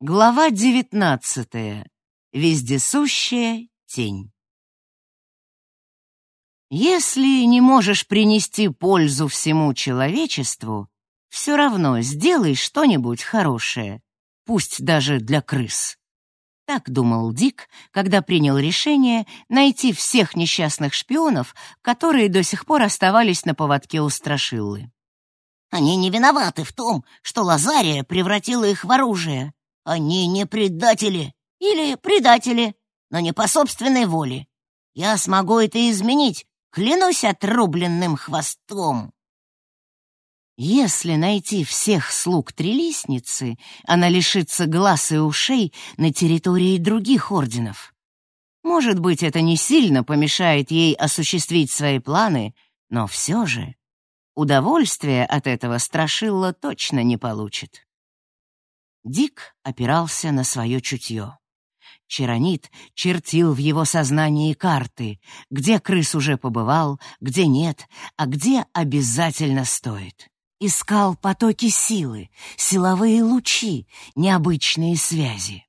Глава девятнадцатая. Вездесущая тень. Если не можешь принести пользу всему человечеству, все равно сделай что-нибудь хорошее, пусть даже для крыс. Так думал Дик, когда принял решение найти всех несчастных шпионов, которые до сих пор оставались на поводке у Страшиллы. Они не виноваты в том, что Лазария превратила их в оружие. Они не предатели или предатели, но не по собственной воле. Я смогу это изменить, клянусь отрубленным хвостом. Если найти всех слуг Трелисницы, она лишится глаз и ушей на территории других орденов. Может быть, это не сильно помешает ей осуществить свои планы, но все же удовольствие от этого Страшилла точно не получит. Дик опирался на свое чутье. Чаронит чертил в его сознании карты, где крыс уже побывал, где нет, а где обязательно стоит. Искал потоки силы, силовые лучи, необычные связи.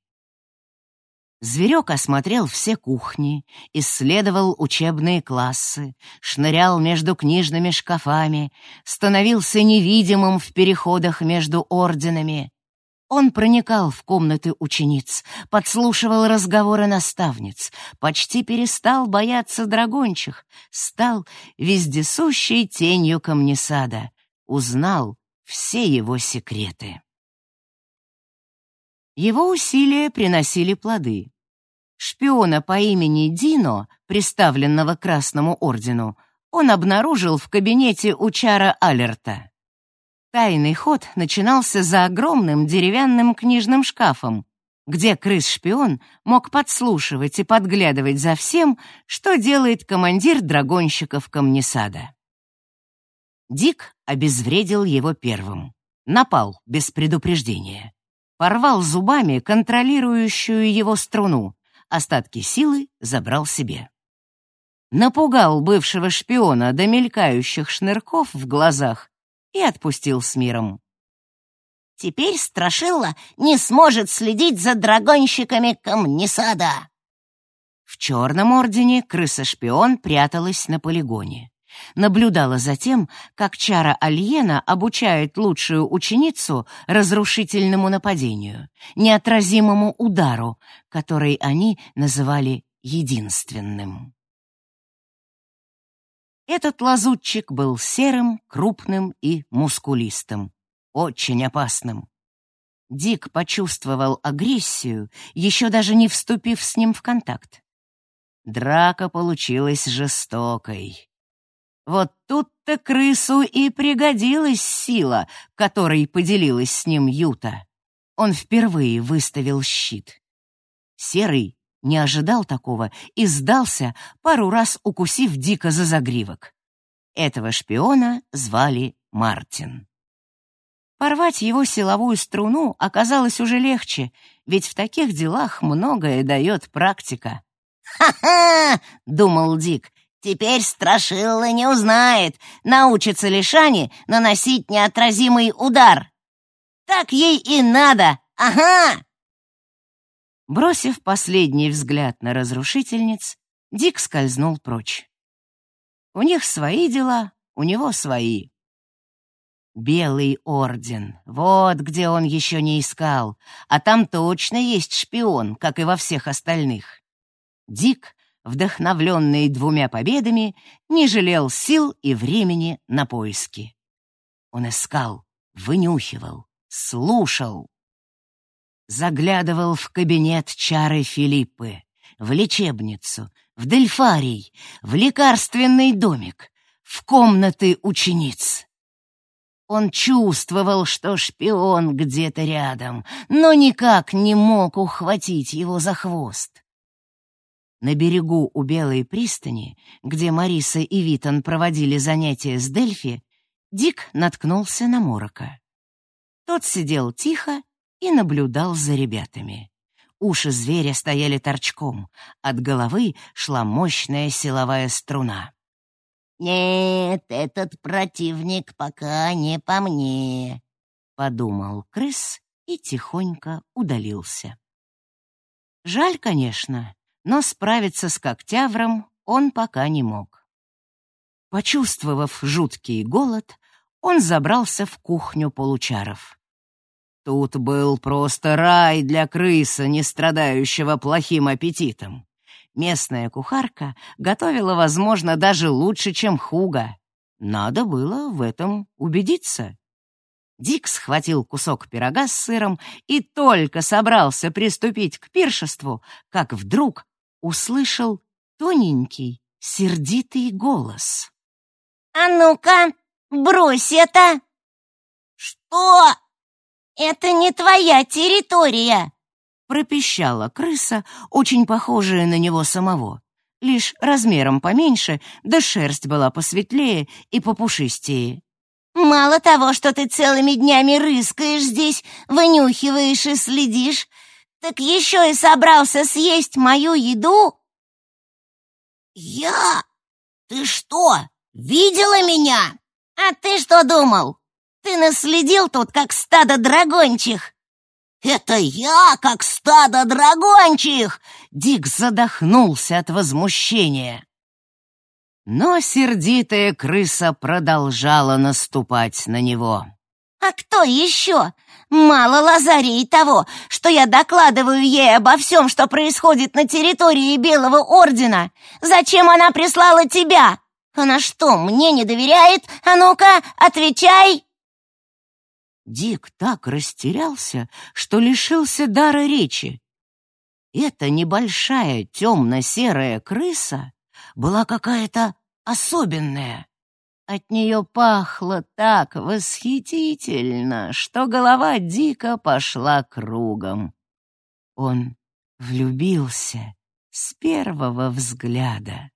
Зверек осмотрел все кухни, исследовал учебные классы, шнырял между книжными шкафами, становился невидимым в переходах между орденами, он проникал в комнаты учениц, подслушивал разговоры наставниц, почти перестал бояться драгончих, стал вездесущей тенью камнесада, узнал все его секреты. Его усилия приносили плоды. Шпиона по имени Дино, приставленного Красному ордену, он обнаружил в кабинете у Чара Алерта. Тайный ход начинался за огромным деревянным книжным шкафом, где крыс-шпион мог подслушивать и подглядывать за всем, что делает командир драгонщиков Камнесада. Дик обезвредил его первым. Напал без предупреждения. Порвал зубами контролирующую его струну. Остатки силы забрал себе. Напугал бывшего шпиона до мелькающих шнырков в глазах и отпустил с миром. Теперь Страшилла не сможет следить за драгонщиками Камнесада. В Черном Ордене крыса-шпион пряталась на полигоне. Наблюдала за тем, как Чара Альена обучает лучшую ученицу разрушительному нападению, неотразимому удару, который они называли единственным. Этот лазутчик был серым, крупным и мускулистым. Очень опасным. Дик почувствовал агрессию, еще даже не вступив с ним в контакт. Драка получилась жестокой. Вот тут-то крысу и пригодилась сила, которой поделилась с ним Юта. Он впервые выставил щит. Серый не ожидал такого и сдался, пару раз укусив дико за загривок. Этого шпиона звали Мартин. Порвать его силовую струну оказалось уже легче, ведь в таких делах многое дает практика. «Ха-ха!» — думал Дик. «Теперь Страшилла не узнает, научится ли Шани наносить неотразимый удар. Так ей и надо, ага!» Бросив последний взгляд на разрушительниц, Дик скользнул прочь. У них свои дела, у него свои. Белый орден, вот где он еще не искал, а там точно есть шпион, как и во всех остальных. Дик, вдохновленный двумя победами, не жалел сил и времени на поиски. Он искал, вынюхивал, слушал заглядывал в кабинет чары Филиппы, в лечебницу, в дельфарий, в лекарственный домик, в комнаты учениц. Он чувствовал, что шпион где-то рядом, но никак не мог ухватить его за хвост. На берегу у Белой пристани, где Мариса и Витон проводили занятия с Дельфи, Дик наткнулся на Морока. Тот сидел тихо и наблюдал за ребятами. Уши зверя стояли торчком, от головы шла мощная силовая струна. «Нет, этот противник пока не по мне», — подумал крыс и тихонько удалился. Жаль, конечно, но справиться с когтявром он пока не мог. Почувствовав жуткий голод, он забрался в кухню получаров. Тут был просто рай для крыса, не страдающего плохим аппетитом. Местная кухарка готовила, возможно, даже лучше, чем Хуга. Надо было в этом убедиться. Дик схватил кусок пирога с сыром и только собрался приступить к пиршеству, как вдруг услышал тоненький, сердитый голос. «А ну-ка, брось это!» «Что?» «Это не твоя территория!» пропищала крыса, очень похожая на него самого. Лишь размером поменьше, да шерсть была посветлее и попушистее. «Мало того, что ты целыми днями рыскаешь здесь, вынюхиваешь и следишь, так еще и собрался съесть мою еду?» «Я? Ты что, видела меня? А ты что думал? Ты наследил тут, как стадо драгончих!» «Это я, как стадо драгончих!» Дик задохнулся от возмущения. Но сердитая крыса продолжала наступать на него. «А кто еще? Мало Лазарии того, что я докладываю ей обо всем, что происходит на территории Белого Ордена. Зачем она прислала тебя? Она что, мне не доверяет? А ну-ка, отвечай!» Дик так растерялся, что лишился дара речи. Эта небольшая темно-серая крыса была какая-то особенная. От нее пахло так восхитительно, что голова Дика пошла кругом. Он влюбился с первого взгляда.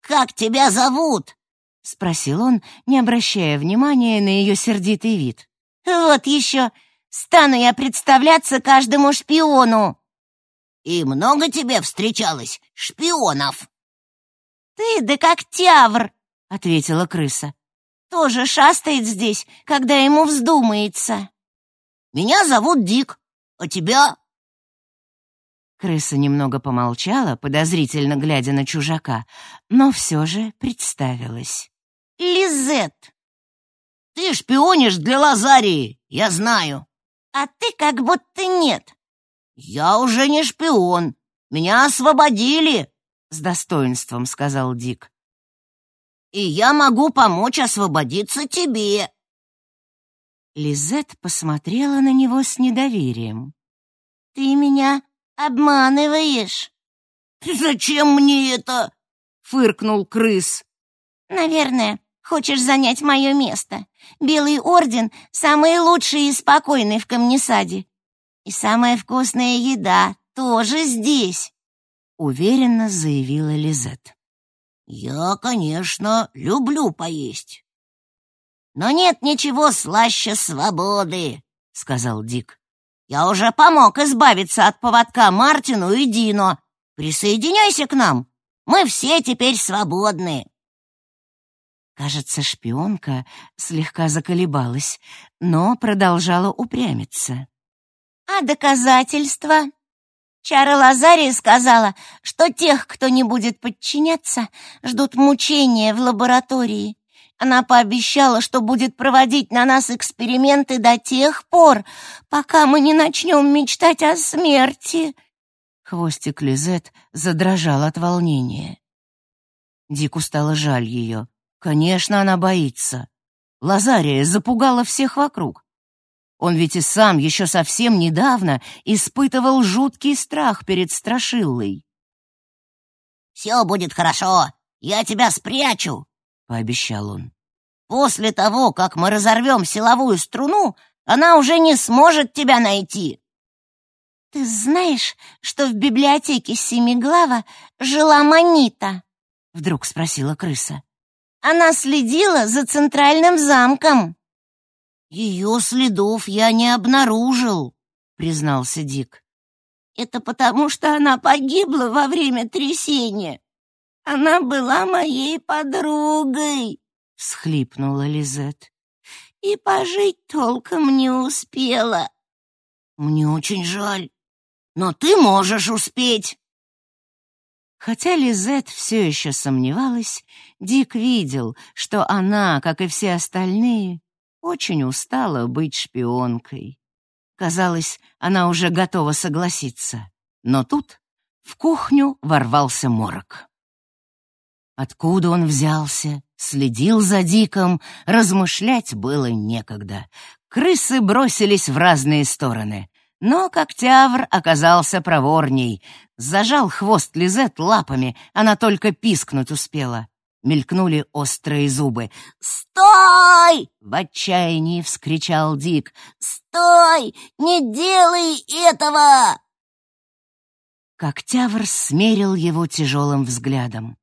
«Как тебя зовут?» — спросил он, не обращая внимания на ее сердитый вид. «Вот еще! Стану я представляться каждому шпиону!» «И много тебе встречалось шпионов?» «Ты да как тявр!» — ответила крыса. «Тоже шастает здесь, когда ему вздумается». «Меня зовут Дик, а тебя?» Крыса немного помолчала, подозрительно глядя на чужака, но все же представилась. Лизет. Ты шпионишь для Лазарии, я знаю. А ты как будто нет. Я уже не шпион. Меня освободили, с достоинством сказал Дик. И я могу помочь освободиться тебе. Лизет посмотрела на него с недоверием. Ты меня обманываешь. Зачем мне это? фыркнул крыс. Наверное, Хочешь занять мое место? Белый орден — самый лучший и спокойный в Камнесаде. И самая вкусная еда тоже здесь», — уверенно заявила Лизет. «Я, конечно, люблю поесть». «Но нет ничего слаще свободы», — сказал Дик. «Я уже помог избавиться от поводка Мартину и Дино. Присоединяйся к нам. Мы все теперь свободны». Кажется, шпионка слегка заколебалась, но продолжала упрямиться. «А доказательства?» Чара Лазария сказала, что тех, кто не будет подчиняться, ждут мучения в лаборатории. Она пообещала, что будет проводить на нас эксперименты до тех пор, пока мы не начнем мечтать о смерти. Хвостик Лизет задрожал от волнения. Дику стало жаль ее. Конечно, она боится. Лазария запугала всех вокруг. Он ведь и сам еще совсем недавно испытывал жуткий страх перед Страшиллой. «Все будет хорошо, я тебя спрячу», — пообещал он. «После того, как мы разорвем силовую струну, она уже не сможет тебя найти». «Ты знаешь, что в библиотеке Семиглава жила Манита?» — вдруг спросила крыса. Она следила за центральным замком. Ее следов я не обнаружил, признался Дик. Это потому, что она погибла во время трясения. Она была моей подругой, всхлипнула Лизет. и пожить толком не успела. Мне очень жаль, но ты можешь успеть. Хотя Лизет все еще сомневалась, Дик видел, что она, как и все остальные, очень устала быть шпионкой. Казалось, она уже готова согласиться. Но тут в кухню ворвался морок. Откуда он взялся, следил за Диком, размышлять было некогда. Крысы бросились в разные стороны. Но Коктявр оказался проворней. Зажал хвост Лизет лапами, она только пискнуть успела. Мелькнули острые зубы. «Стой!» — в отчаянии вскричал Дик. «Стой! Не делай этого!» Коктявр смерил его тяжелым взглядом.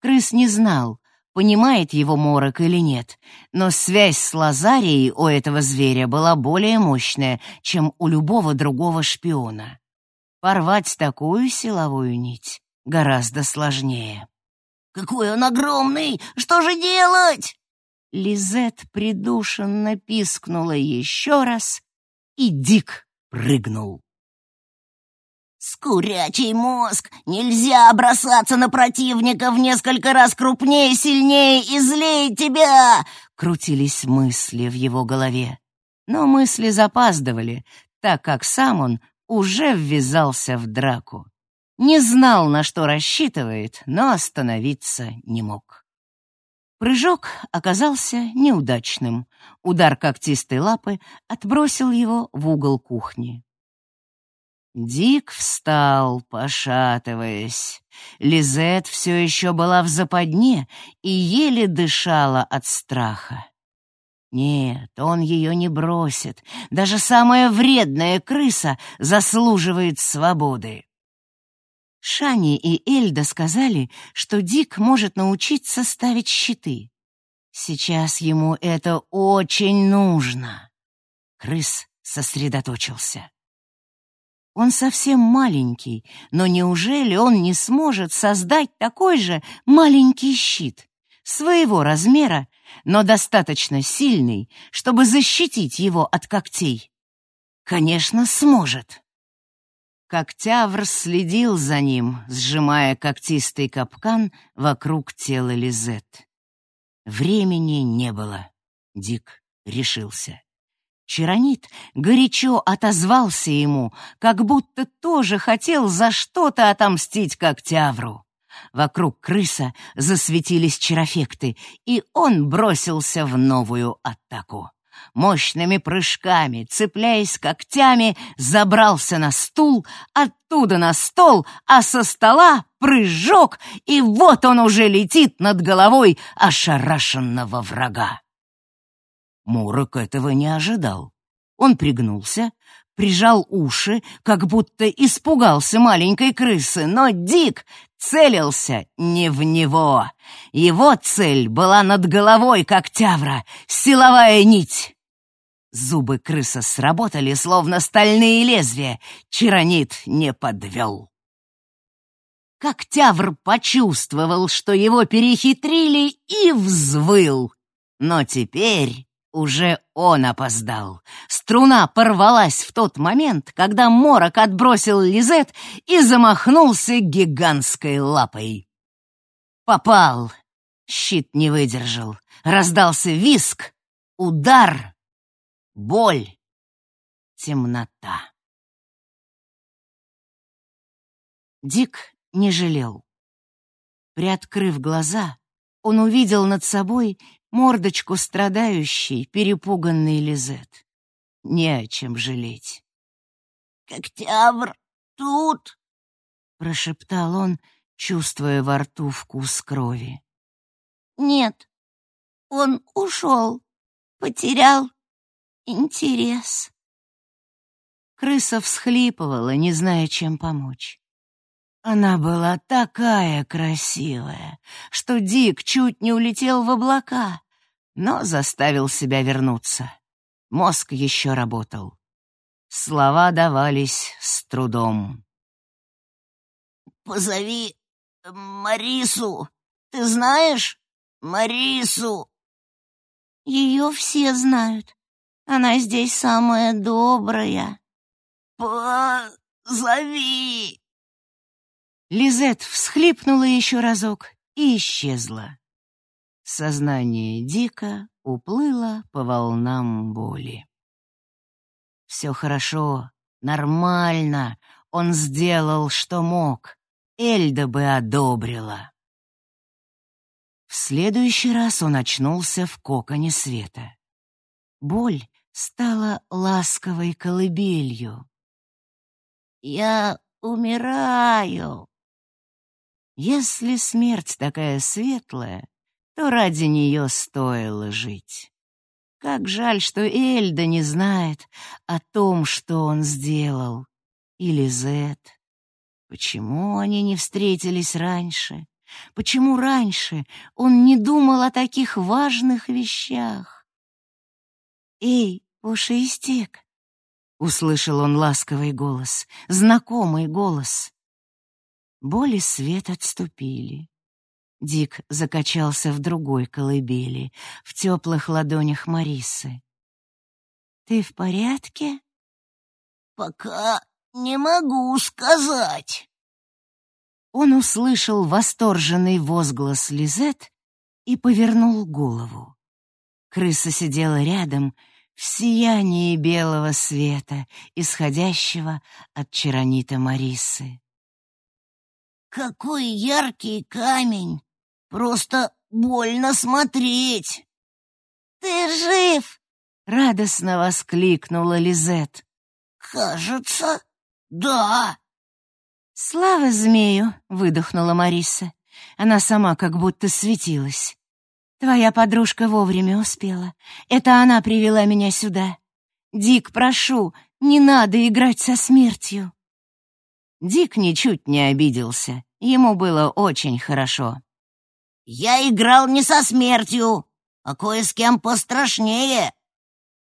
Крыс не знал, понимает его морок или нет, но связь с Лазарией у этого зверя была более мощная, чем у любого другого шпиона. Порвать такую силовую нить гораздо сложнее. «Какой он огромный! Что же делать?» Лизет придушенно пискнула еще раз, и Дик прыгнул. «Скурячий мозг! Нельзя бросаться на противника в несколько раз крупнее, сильнее и злее тебя!» Крутились мысли в его голове. Но мысли запаздывали, так как сам он уже ввязался в драку. Не знал, на что рассчитывает, но остановиться не мог. Прыжок оказался неудачным. Удар когтистой лапы отбросил его в угол кухни. Дик встал, пошатываясь. Лизет все еще была в западне и еле дышала от страха. Нет, он ее не бросит. Даже самая вредная крыса заслуживает свободы. Шани и Эльда сказали, что Дик может научиться ставить щиты. Сейчас ему это очень нужно. Крыс сосредоточился. Он совсем маленький, но неужели он не сможет создать такой же маленький щит, своего размера, но достаточно сильный, чтобы защитить его от когтей? Конечно, сможет. Когтявр следил за ним, сжимая когтистый капкан вокруг тела Лизет. Времени не было. Дик решился. Чаронит горячо отозвался ему, как будто тоже хотел за что-то отомстить Коктявру. Вокруг крыса засветились чарофекты, и он бросился в новую атаку. Мощными прыжками, цепляясь когтями, забрался на стул, оттуда на стол, а со стола прыжок, и вот он уже летит над головой ошарашенного врага. Мурок этого не ожидал. Он пригнулся, прижал уши, как будто испугался маленькой крысы, но Дик целился не в него. Его цель была над головой, как тявра, силовая нить. Зубы крыса сработали, словно стальные лезвия. Чаронит не подвел. Как тявр почувствовал, что его перехитрили, и взвыл. Но теперь уже он опоздал. Струна порвалась в тот момент, когда Морок отбросил Лизет и замахнулся гигантской лапой. Попал. Щит не выдержал. Раздался виск, удар, боль, темнота. Дик не жалел. Приоткрыв глаза, он увидел над собой мордочку страдающей, перепуганной Лизет. Не о чем жалеть. «Коктябр тут?» — прошептал он, чувствуя во рту вкус крови. «Нет, он ушел, потерял интерес». Крыса всхлипывала, не зная, чем помочь. Она была такая красивая, что Дик чуть не улетел в облака но заставил себя вернуться. Мозг еще работал. Слова давались с трудом. «Позови Марису. Ты знаешь Марису?» Ее все знают. Она здесь самая добрая. Позови!» Лизет всхлипнула еще разок и исчезла. Сознание дико уплыло по волнам боли. Все хорошо, нормально. Он сделал, что мог. Эльда бы одобрила. В следующий раз он очнулся в коконе света. Боль стала ласковой колыбелью. «Я умираю!» Если смерть такая светлая, то ради нее стоило жить. Как жаль, что Эльда не знает о том, что он сделал. Или Зет. Почему они не встретились раньше? Почему раньше он не думал о таких важных вещах? «Эй, пушистик!» — услышал он ласковый голос, знакомый голос. Боли свет отступили. Дик закачался в другой колыбели, в теплых ладонях Марисы. «Ты в порядке?» «Пока не могу сказать». Он услышал восторженный возглас Лизет и повернул голову. Крыса сидела рядом в сиянии белого света, исходящего от черонита Марисы. «Какой яркий камень! Просто больно смотреть!» «Ты жив!» — радостно воскликнула Лизет. «Кажется, да!» «Слава змею!» — выдохнула Мариса. Она сама как будто светилась. «Твоя подружка вовремя успела. Это она привела меня сюда. Дик, прошу, не надо играть со смертью!» Дик ничуть не обиделся. Ему было очень хорошо. «Я играл не со смертью, а кое с кем пострашнее».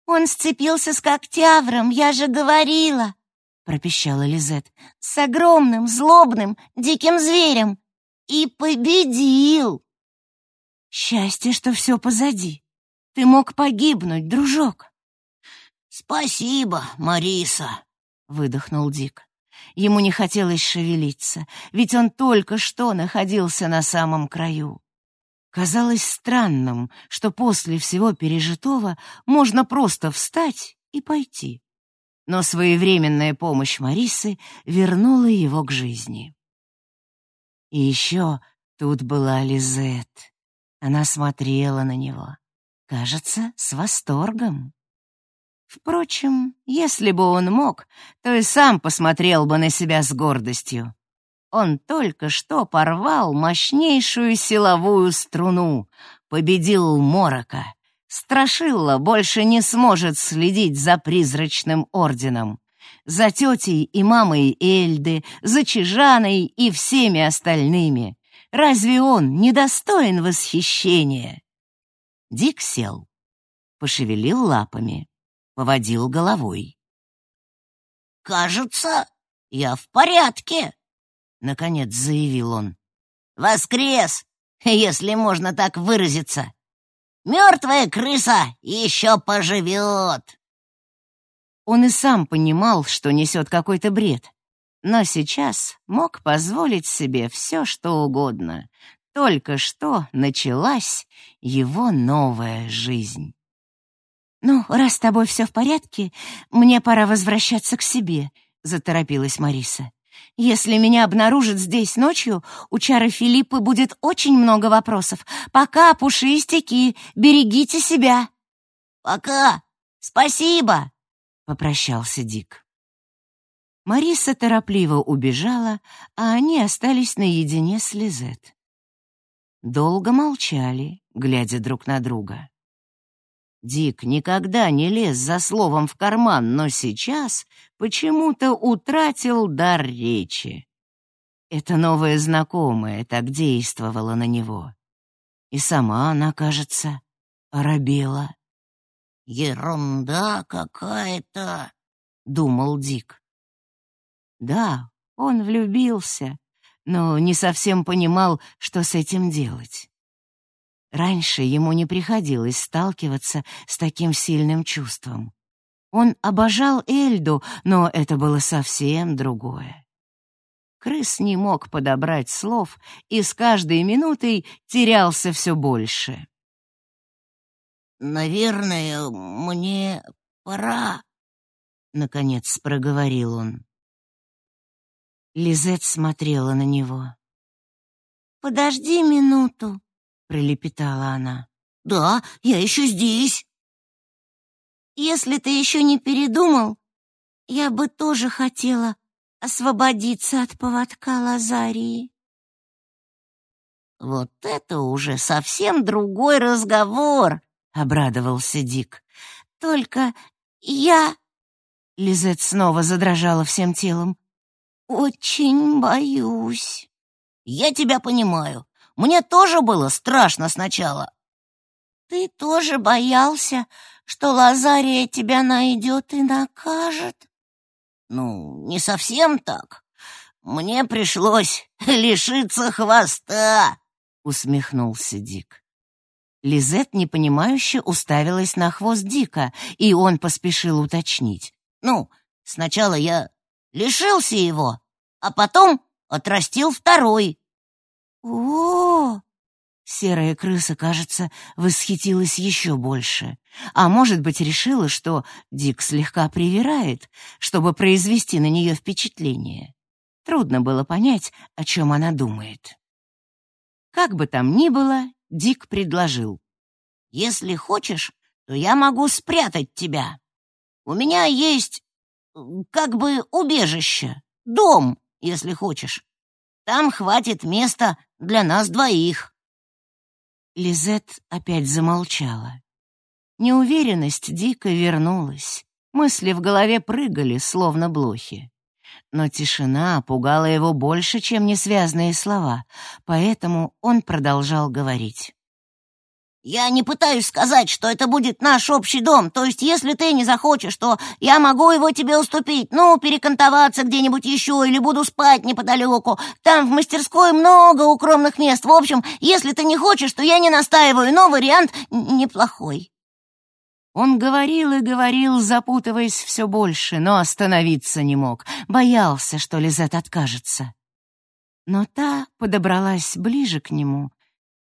«Он сцепился с когтявром, я же говорила», — пропищала Лизет. «С огромным, злобным, диким зверем. И победил». «Счастье, что все позади. Ты мог погибнуть, дружок». «Спасибо, Мариса», — выдохнул Дик. Ему не хотелось шевелиться, ведь он только что находился на самом краю. Казалось странным, что после всего пережитого можно просто встать и пойти. Но своевременная помощь Марисы вернула его к жизни. И еще тут была Лизет. Она смотрела на него, кажется, с восторгом. Впрочем, если бы он мог, то и сам посмотрел бы на себя с гордостью. Он только что порвал мощнейшую силовую струну, победил Морока. Страшилла больше не сможет следить за призрачным орденом, за тетей и мамой Эльды, за Чижаной и всеми остальными. Разве он не достоин восхищения? Дик сел, пошевелил лапами поводил головой. «Кажется, я в порядке», — наконец заявил он. «Воскрес, если можно так выразиться. Мертвая крыса еще поживет». Он и сам понимал, что несет какой-то бред, но сейчас мог позволить себе все, что угодно. Только что началась его новая жизнь. «Ну, раз с тобой все в порядке, мне пора возвращаться к себе», — заторопилась Мариса. «Если меня обнаружат здесь ночью, у Чары Филиппы будет очень много вопросов. Пока, пушистики, берегите себя». «Пока! Спасибо!» — попрощался Дик. Мариса торопливо убежала, а они остались наедине с Лизет. Долго молчали, глядя друг на друга. Дик никогда не лез за словом в карман, но сейчас почему-то утратил дар речи. Это новая знакомая так действовала на него. И сама она, кажется, оробела. «Ерунда какая-то», — думал Дик. Да, он влюбился, но не совсем понимал, что с этим делать. Раньше ему не приходилось сталкиваться с таким сильным чувством. Он обожал Эльду, но это было совсем другое. Крыс не мог подобрать слов и с каждой минутой терялся все больше. «Наверное, мне пора», — наконец проговорил он. Лизет смотрела на него. «Подожди минуту», — пролепетала она. «Да, я еще здесь». «Если ты еще не передумал, я бы тоже хотела освободиться от поводка Лазарии». «Вот это уже совсем другой разговор», — обрадовался Дик. «Только я...» Лизет снова задрожала всем телом. «Очень боюсь». «Я тебя понимаю. Мне тоже было страшно сначала». «Ты тоже боялся, что Лазария тебя найдет и накажет?» «Ну, не совсем так. Мне пришлось лишиться хвоста», — усмехнулся Дик. Лизет непонимающе уставилась на хвост Дика, и он поспешил уточнить. «Ну, сначала я лишился его, а потом отрастил второй». «О, Серая крыса, кажется, восхитилась еще больше. А может быть, решила, что Дик слегка привирает, чтобы произвести на нее впечатление. Трудно было понять, о чем она думает. Как бы там ни было, Дик предложил. «Если хочешь, то я могу спрятать тебя. У меня есть как бы убежище, дом, если хочешь. Там хватит места для нас двоих». Лизет опять замолчала. Неуверенность дико вернулась. Мысли в голове прыгали, словно блохи. Но тишина пугала его больше, чем несвязные слова, поэтому он продолжал говорить. Я не пытаюсь сказать, что это будет наш общий дом. То есть, если ты не захочешь, то я могу его тебе уступить. Ну, перекантоваться где-нибудь еще или буду спать неподалеку. Там в мастерской много укромных мест. В общем, если ты не хочешь, то я не настаиваю, но вариант неплохой. Он говорил и говорил, запутываясь все больше, но остановиться не мог. Боялся, что Лизет откажется. Но та подобралась ближе к нему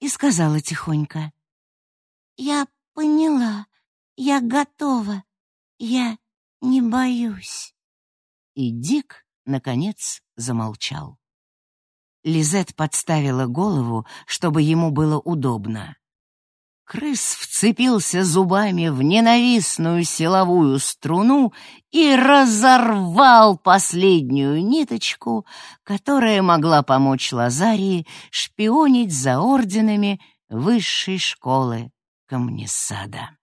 и сказала тихонько. Я поняла. Я готова. Я не боюсь. И Дик, наконец, замолчал. Лизет подставила голову, чтобы ему было удобно. Крыс вцепился зубами в ненавистную силовую струну и разорвал последнюю ниточку, которая могла помочь Лазарии шпионить за орденами высшей школы Камнесада.